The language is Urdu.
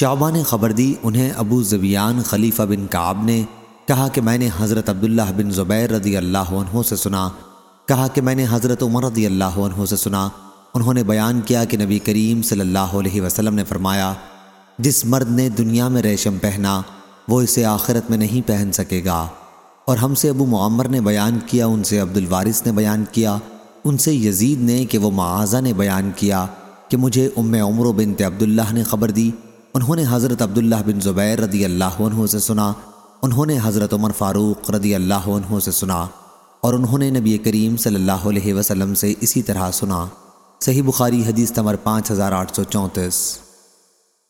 شعبہ نے خبر دی، انہیں ابو زبیان خلیفہ بن کعب نے کہا کہ میں نے حضرت عبداللہ بن زبیر رضی اللہ عنہ سے سنا۔ کہا کہ میں نے حضرت عمر رضی اللہ عنہ سے سنا۔ انہوں نے بیان کیا کہ نبی کریم صلی اللہ علیہ وسلم نے فرمایا، جس مرد نے دنیا میں ریشم پہنا، وہ اسے آخرت میں نہیں پہن سکے گا۔ اور ہم سے ابو معمر نے بیان کیا، ان سے عبد الوارث نے بیان کیا۔ ان سے یزید نے کہ وہ معاذہ نے بیان کیا کہ مجھے ام عمر بنت عبداللہ نے خبر دی۔ انہوں نے حضرت عبداللہ بن زبیر رضی اللہ عنہ سے سنا، انہوں نے حضرت عمر فاروق رضی اللہ عنہ سے سنا، اور انہوں نے نبی کریم صلی اللہ علیہ وسلم سے اسی طرح سنا۔ صحیح بخاری حدیث تمر پانچ ہزار آٹھ سو چونتیس۔